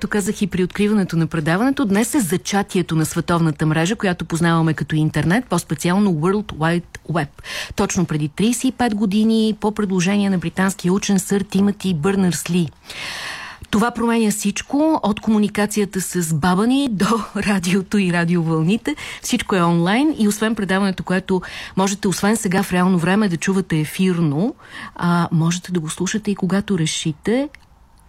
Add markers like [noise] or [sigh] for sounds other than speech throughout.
Както казах и при откриването на предаването, днес е зачатието на световната мрежа, която познаваме като интернет, по-специално World Wide Web. Точно преди 35 години по предложение на британския учен сър Тимати Бърнърс Ли. Това променя всичко, от комуникацията с бабани до [laughs] радиото и радиовълните. Всичко е онлайн и освен предаването, което можете, освен сега в реално време да чувате ефирно, а, можете да го слушате и когато решите,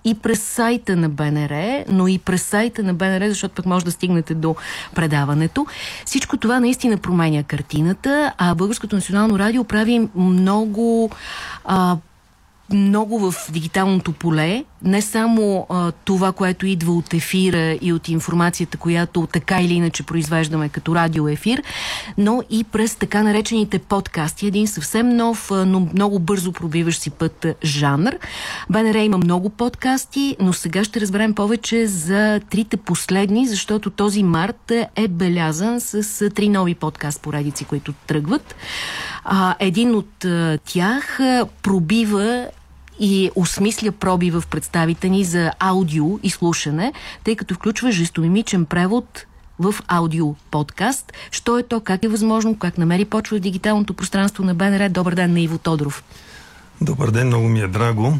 и през сайта на БНР, но и през сайта на БНР, защото пък може да стигнете до предаването. Всичко това наистина променя картината, а Българското национално радио прави много а, много в дигиталното поле, не само а, това, което идва от ефира и от информацията, която така или иначе произвеждаме като радиоефир, но и през така наречените подкасти. Един съвсем нов, но много бързо пробиващ си път жанр. БНР има много подкасти, но сега ще разберем повече за трите последни, защото този март е белязан с три нови подкаст поредици, които тръгват. А, един от тях пробива и осмисля проби в представите ни за аудио и слушане, тъй като включва жестомимичен превод в аудио подкаст. Що е то, как е възможно, как намери почва в дигиталното пространство на БНР. Добър ден на Иво Тодоров. Добър ден, много ми е драго.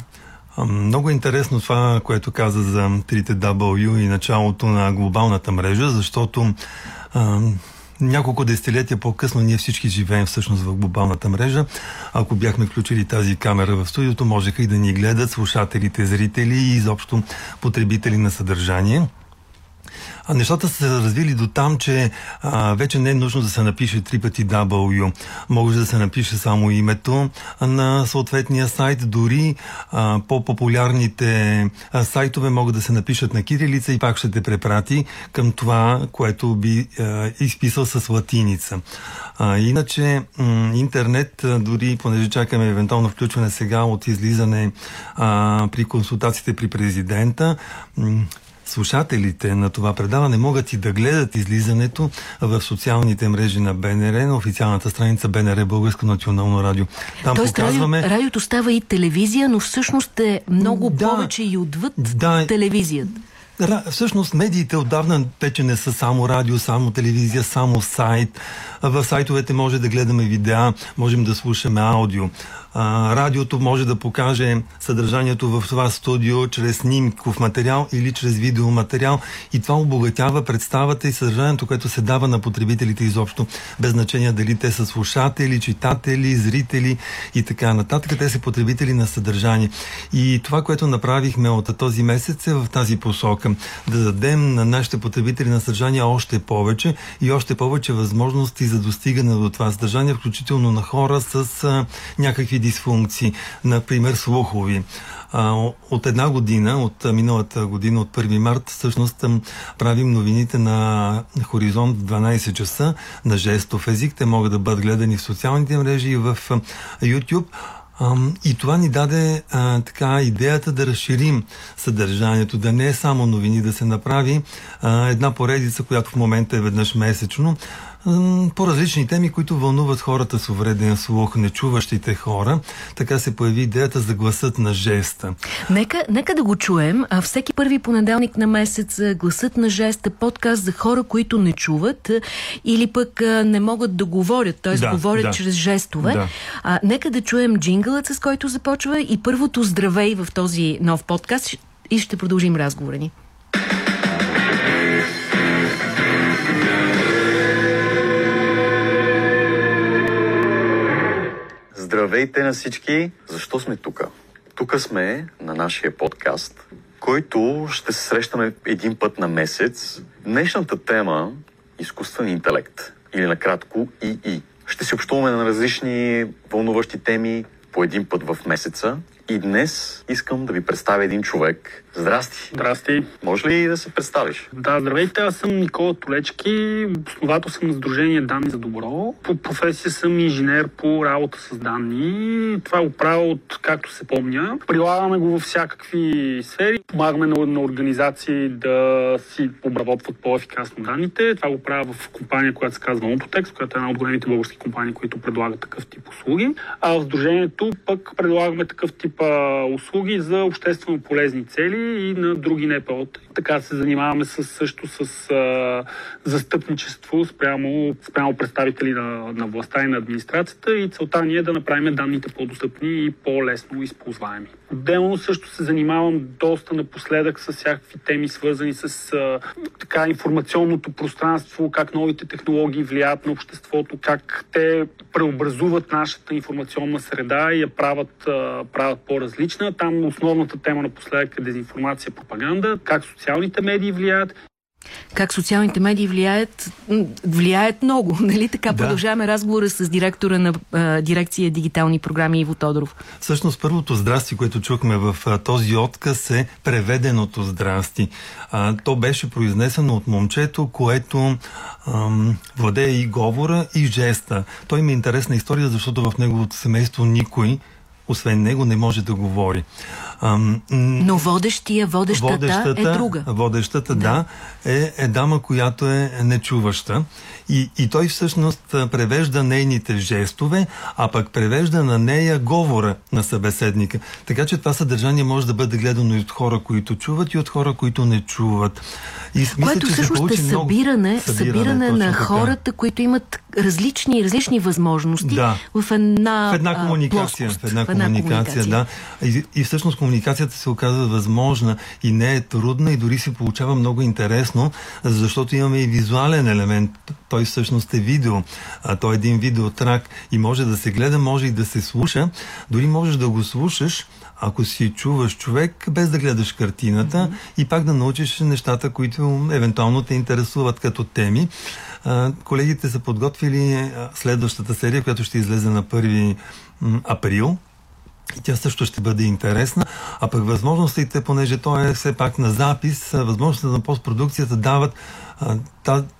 Много интересно това, което каза за трите W и началото на глобалната мрежа, защото няколко десетилетия по-късно ние всички живеем всъщност в глобалната мрежа. Ако бяхме включили тази камера в студиото, можеха и да ни гледат слушателите, зрители и изобщо потребители на съдържание. А нещата са се развили до там, че а, вече не е нужно да се напише три пъти W. Може да се напише само името на съответния сайт. Дори а, по-популярните а, сайтове могат да се напишат на кирилица и пак ще те препрати към това, което би а, изписал с латиница. А, иначе м- интернет, дори понеже чакаме евентуално включване сега от излизане а, при консултациите при президента, м- слушателите на това предаване могат и да гледат излизането в социалните мрежи на БНР, на официалната страница БНР Българско национално радио. Там Тоест, показваме... радио, радиото става и телевизия, но всъщност е много да, повече и отвъд да, телевизията. Всъщност медиите отдавна вече не са само радио, само телевизия, само сайт. В сайтовете може да гледаме видеа, можем да слушаме аудио. А, радиото може да покаже съдържанието в това студио чрез снимков материал или чрез видеоматериал и това обогатява представата и съдържанието, което се дава на потребителите изобщо, без значение дали те са слушатели, читатели, зрители и така нататък. Те са потребители на съдържание. И това, което направихме от този месец е в тази посока. Да дадем на нашите потребители на съдържание още повече и още повече възможности за достигане до това съдържание, включително на хора с а, някакви дисфункции, например слухови. От една година, от миналата година, от 1 март, всъщност правим новините на Хоризонт в 12 часа на жестов език. Те могат да бъдат гледани в социалните мрежи и в YouTube. И това ни даде а, така идеята да разширим съдържанието, да не е само новини, да се направи а, една поредица, която в момента е веднъж месечно, по различни теми, които вълнуват хората с увреден слух, нечуващите хора. Така се появи идеята за гласът на жеста. Нека, нека да го чуем. А всеки първи понеделник на месец гласът на жеста, подкаст за хора, които не чуват или пък не могат да говорят, т.е. Да, говорят да. чрез жестове. Да. А, нека да чуем джингълът, с който започва и първото здравей в този нов подкаст и ще продължим разговора ни. Здравейте на всички! Защо сме тук? Тук сме на нашия подкаст, който ще се срещаме един път на месец. Днешната тема – изкуствен интелект или накратко ИИ. Ще се общуваме на различни вълнуващи теми по един път в месеца и днес искам да ви представя един човек. Здрасти! Здрасти! Може ли да се представиш? Да, здравейте, аз съм Никола Толечки, основател съм на Сдружение Данни за добро. По професия съм инженер по работа с данни. Това го правя от както се помня. Прилагаме го във всякакви сфери. Помагаме на, на организации да си обработват по-ефикасно данните. Това го правя в компания, която се казва Ompotex, която е една от големите български компании, които предлагат такъв тип услуги. А в Сдружението пък предлагаме такъв тип принцип а, услуги за обществено полезни цели и на други НПО. Така се занимаваме с, също с а, застъпничество спрямо, спрямо представители на, на властта и на администрацията и целта ни е да направим данните по-достъпни и по-лесно използваеми. Отделно също се занимавам доста напоследък с всякакви теми, свързани с а, така информационното пространство, как новите технологии влияят на обществото, как те преобразуват нашата информационна среда и я правят, а, правят по-различна. Там основната тема напоследък е дезинформация, пропаганда, как социалните медии влияят как социалните медии влияят, влияят много. [laughs] Нали? Така да. продължаваме разговора с директора на а, дирекция дигитални програми Иво Тодоров. Всъщност първото здрасти, което чухме в а, този отказ е преведеното здрасти. А, то беше произнесено от момчето, което ам, владее и говора, и жеста. Той има интересна история, защото в неговото семейство никой освен него не може да говори. Ам, Но водещия, водещата, водещата е друга. Водещата, да, да е, е дама, която е нечуваща. И, и той всъщност превежда нейните жестове, а пък превежда на нея говора на събеседника. Така че това съдържание може да бъде гледано и от хора, които чуват, и от хора, които не чуват. И мисля, Което всъщност е събиране, събиране, събиране на така. хората, които имат различни, различни възможности да. в една, в една комуникация. В една, в една комуникация, комуникация, да. И, и всъщност комуникацията се оказва възможна и не е трудна и дори се получава много интересно, защото имаме и визуален елемент. Той всъщност е видео. А, той е един видеотрак и може да се гледа, може и да се слуша. Дори можеш да го слушаш, ако си чуваш човек, без да гледаш картината mm-hmm. и пак да научиш нещата, които евентуално те интересуват като теми. А, колегите са подготвили следващата серия, която ще излезе на 1 април. И тя също ще бъде интересна. А пък възможностите, понеже той е все пак на запис, възможностите на постпродукцията дават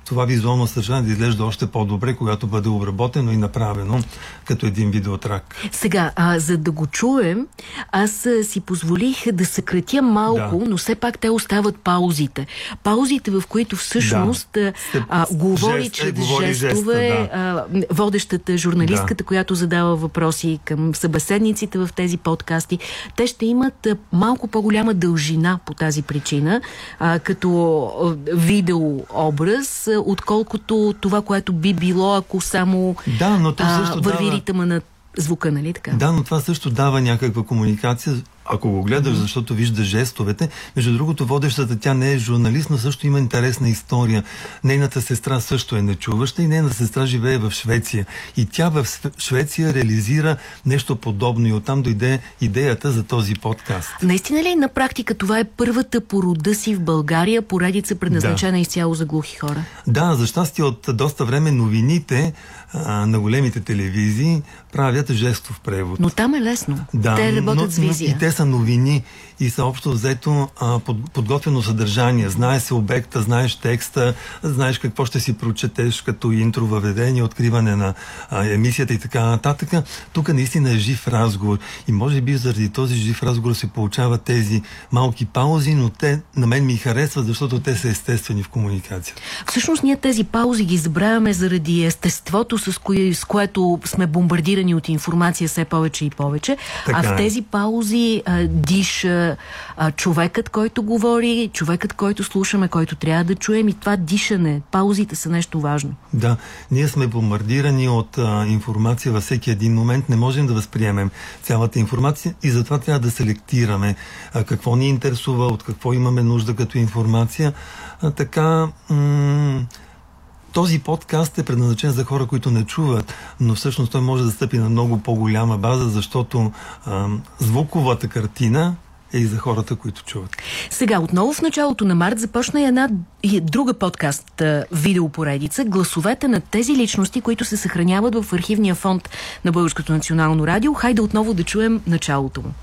това визуално съдържание да изглежда още по-добре, когато бъде обработено и направено като един видеотрак. Сега, а, за да го чуем, аз си позволих да съкратя малко, да. но все пак те остават паузите. Паузите, в които всъщност да. а, говори Жест, чрез говори жестове жеста, да. а, водещата журналистката, да. която задава въпроси към събеседниците в тези подкасти, те ще имат малко по-голяма дължина по тази причина, а, като видео образ, отколкото това, което би било, ако само да, но а, също върви дава... ритъма на звука, нали така? Да, но това също дава някаква комуникация, ако го гледаш, защото вижда жестовете. Между другото, водещата тя не е журналист, но също има интересна история. Нейната сестра също е нечуваща и нейната сестра живее в Швеция. И тя в Швеция реализира нещо подобно и оттам дойде идеята за този подкаст. Наистина ли на практика това е първата порода си в България, поредица предназначена да. изцяло за глухи хора? Да, за щастие от доста време новините а, на големите телевизии правят жестов превод. Но там е лесно. Да, те работят но, с визия. И те са новини и са общо взето а, под, подготвено съдържание. Знае се обекта, знаеш текста, знаеш какво ще си прочетеш като интро, въведение, откриване на а, емисията и така нататък. Тук наистина е жив разговор и може би заради този жив разговор се получават тези малки паузи, но те на мен ми харесват, защото те са естествени в комуникация. Всъщност ние тези паузи ги забравяме заради естеството, с, кое, с което сме бомбардирани от информация все повече и повече. Така а в е. тези паузи а, диша а, човекът, който говори, човекът, който слушаме, който трябва да чуем и това дишане, паузите са нещо важно. Да, ние сме бомбардирани от а, информация във всеки един момент, не можем да възприемем цялата информация и затова трябва да селектираме а, какво ни интересува, от какво имаме нужда като информация. А, така... този подкаст е предназначен за хора, които не чуват, но всъщност той може да стъпи на много по-голяма база, защото а, звуковата картина е и за хората, които чуват. Сега, отново в началото на март започна една друга подкаст видеопоредица. Гласовете на тези личности, които се съхраняват в архивния фонд на Българското национално радио. Хайде отново да чуем началото му.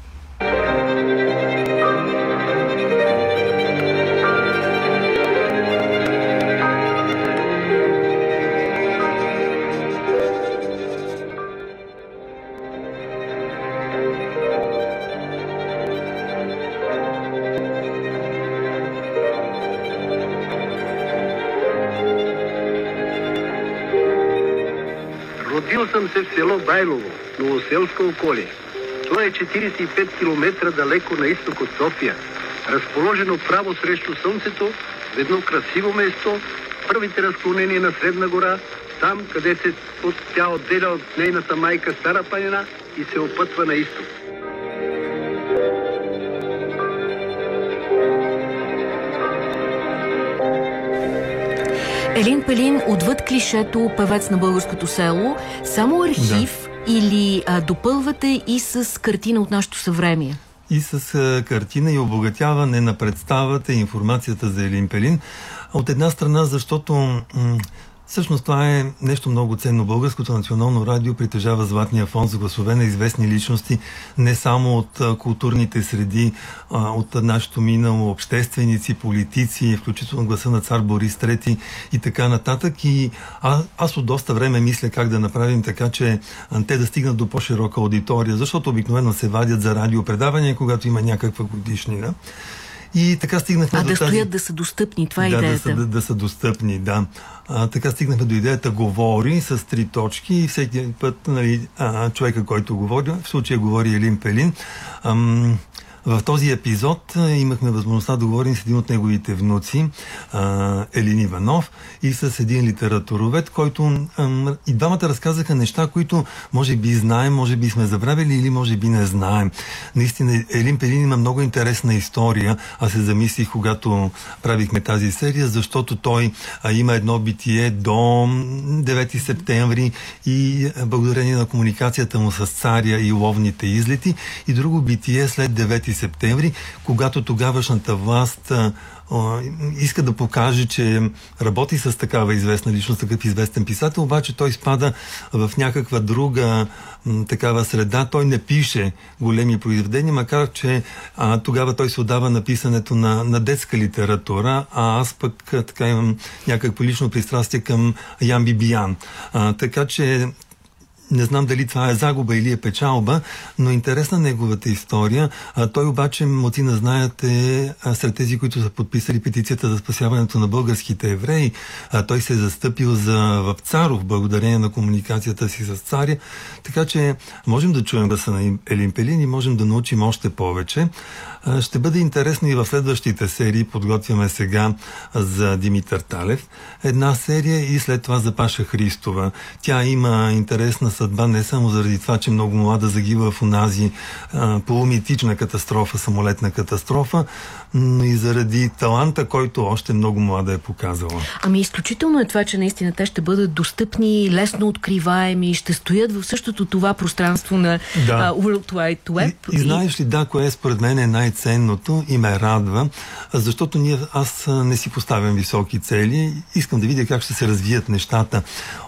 Се в село Байлово, Новоселска околие. То е 45 км далеко на изток от София, разположено право срещу Слънцето, в едно красиво место, първите разклонения на Средна гора, там, къде се от, тя отделя от нейната майка Стара планина и се опътва на изток. Елин Пелин, отвъд клишето, певец на българското село, само архив да. или а, допълвате и с картина от нашето съвремие? И с а, картина и обогатяване на представата и информацията за Елин Пелин. От една страна, защото Всъщност това е нещо много ценно. Българското национално радио притежава златния фонд за гласове на известни личности, не само от културните среди, от нашето минало, общественици, политици, включително гласа на цар Борис III и така нататък. И а, аз от доста време мисля как да направим така, че те да стигнат до по-широка аудитория, защото обикновено се вадят за радиопредавания, когато има някаква годишнина. И така стигнахме а до да тази... стоят да са достъпни, това е да, идеята. Да са, да, да са достъпни, да. А, така стигнахме до идеята говори с три точки и всеки път нали, а, човека, който говори, в случая говори Елин Пелин, ам, в този епизод имахме възможността да говорим с един от неговите внуци, Елин Иванов, и с един литературовед, който и двамата разказаха неща, които може би знаем, може би сме забравили или може би не знаем. Наистина, Елин Пелин има много интересна история. Аз се замислих, когато правихме тази серия, защото той има едно битие до 9 септември и благодарение на комуникацията му с царя и ловните излети и друго битие след 9 септември, когато тогавашната власт а, иска да покаже, че работи с такава известна личност, такъв известен писател, обаче той спада в някаква друга м, такава среда. Той не пише големи произведения, макар че а, тогава той се отдава на писането на, на детска литература, а аз пък а, така имам някакво лично пристрастие към Ян Бибиян. А, така че не знам дали това е загуба или е печалба, но интересна неговата история. А, той обаче, Мотина знаят, е а, сред тези, които са подписали петицията за спасяването на българските евреи. А, той се е застъпил за Вапцаров, благодарение на комуникацията си с царя. Така че можем да чуем гласа на Елин Пелин и можем да научим още повече. А, ще бъде интересно и в следващите серии. Подготвяме сега за Димитър Талев една серия и след това за Паша Христова. Тя има интересна съдба не само заради това, че много млада загива в онази а, полумитична катастрофа, самолетна катастрофа, но и заради таланта, който още много млада е показала. Ами изключително е това, че наистина те ще бъдат достъпни, лесно откриваеми, ще стоят в същото това пространство на да. uh, World Wide Web. И, и знаеш ли, да, кое според мен е най-ценното и ме радва, защото ние, аз не си поставям високи цели, искам да видя как ще се развият нещата.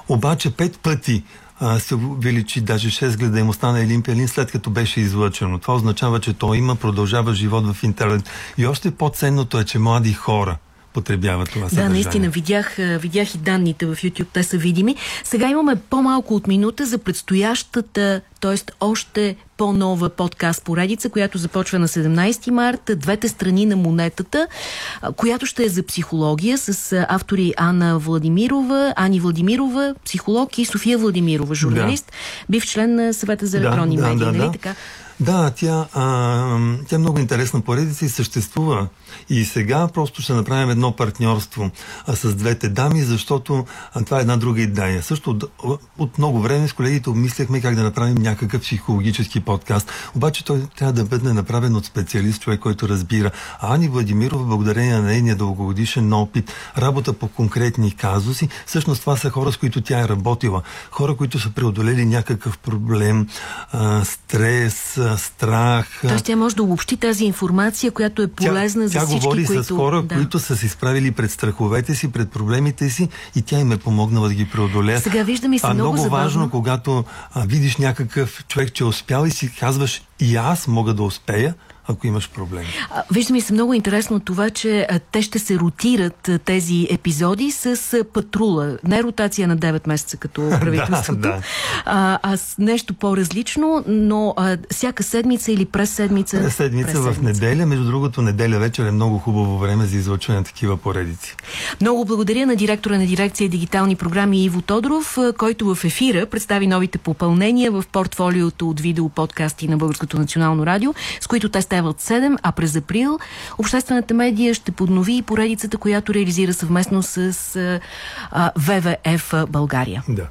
Обаче пет пъти а, се увеличи даже 6 гледаемостта на Елин Пелин след като беше излъчено. Това означава, че той има, продължава живот в интернет. И още по-ценното е, че млади хора потребяват това съдържание. Да, наистина, видях, видях и данните в YouTube, те са видими. Сега имаме по-малко от минута за предстоящата, т.е. още по-нова подкаст поредица, която започва на 17 марта, двете страни на монетата, която ще е за психология с автори Анна Владимирова, Ани Владимирова, психолог и София Владимирова, журналист, да. бив член на съвета за електронни да, медии, да, нали да. така? Да, тя, а, тя е много интересна поредица и съществува. И сега просто ще направим едно партньорство а, с двете дами, защото а, това е една друга идея. Също от, от много време с колегите обмисляхме как да направим някакъв психологически подкаст. Обаче той трябва да бъде направен от специалист, човек, който разбира. А Ани Владимирова, благодарение на нейния дългогодишен опит, работа по конкретни казуси, всъщност това са хора, с които тя е работила. Хора, които са преодолели някакъв проблем, а, стрес, страх. Тоест тя може да обобщи тази информация, която е полезна тя, за тя всички, говори които... с хора, да. които са се изправили пред страховете си, пред проблемите си и тя им е помогнала да ги преодолеят. Сега виждаме се а много, много забавно. важно, когато а, видиш някакъв човек, че е успял и си казваш и аз мога да успея, ако имаш проблеми. Вижда ми се много интересно това, че а, те ще се ротират а, тези епизоди с а, патрула. Не ротация на 9 месеца като [laughs] правителството, да, да. А, а с нещо по-различно, но а, всяка седмица или през седмица. През седмица, през в неделя. Между другото, неделя вечер е много хубаво време за излъчване на такива поредици. Много благодаря на директора на дирекция дигитални програми Иво Тодоров, който в ефира представи новите попълнения в портфолиото от видео подкасти на Българското национално радио, с които те стават 7, а през април обществената медия ще поднови и поредицата, която реализира съвместно с а, ВВФ България. Да.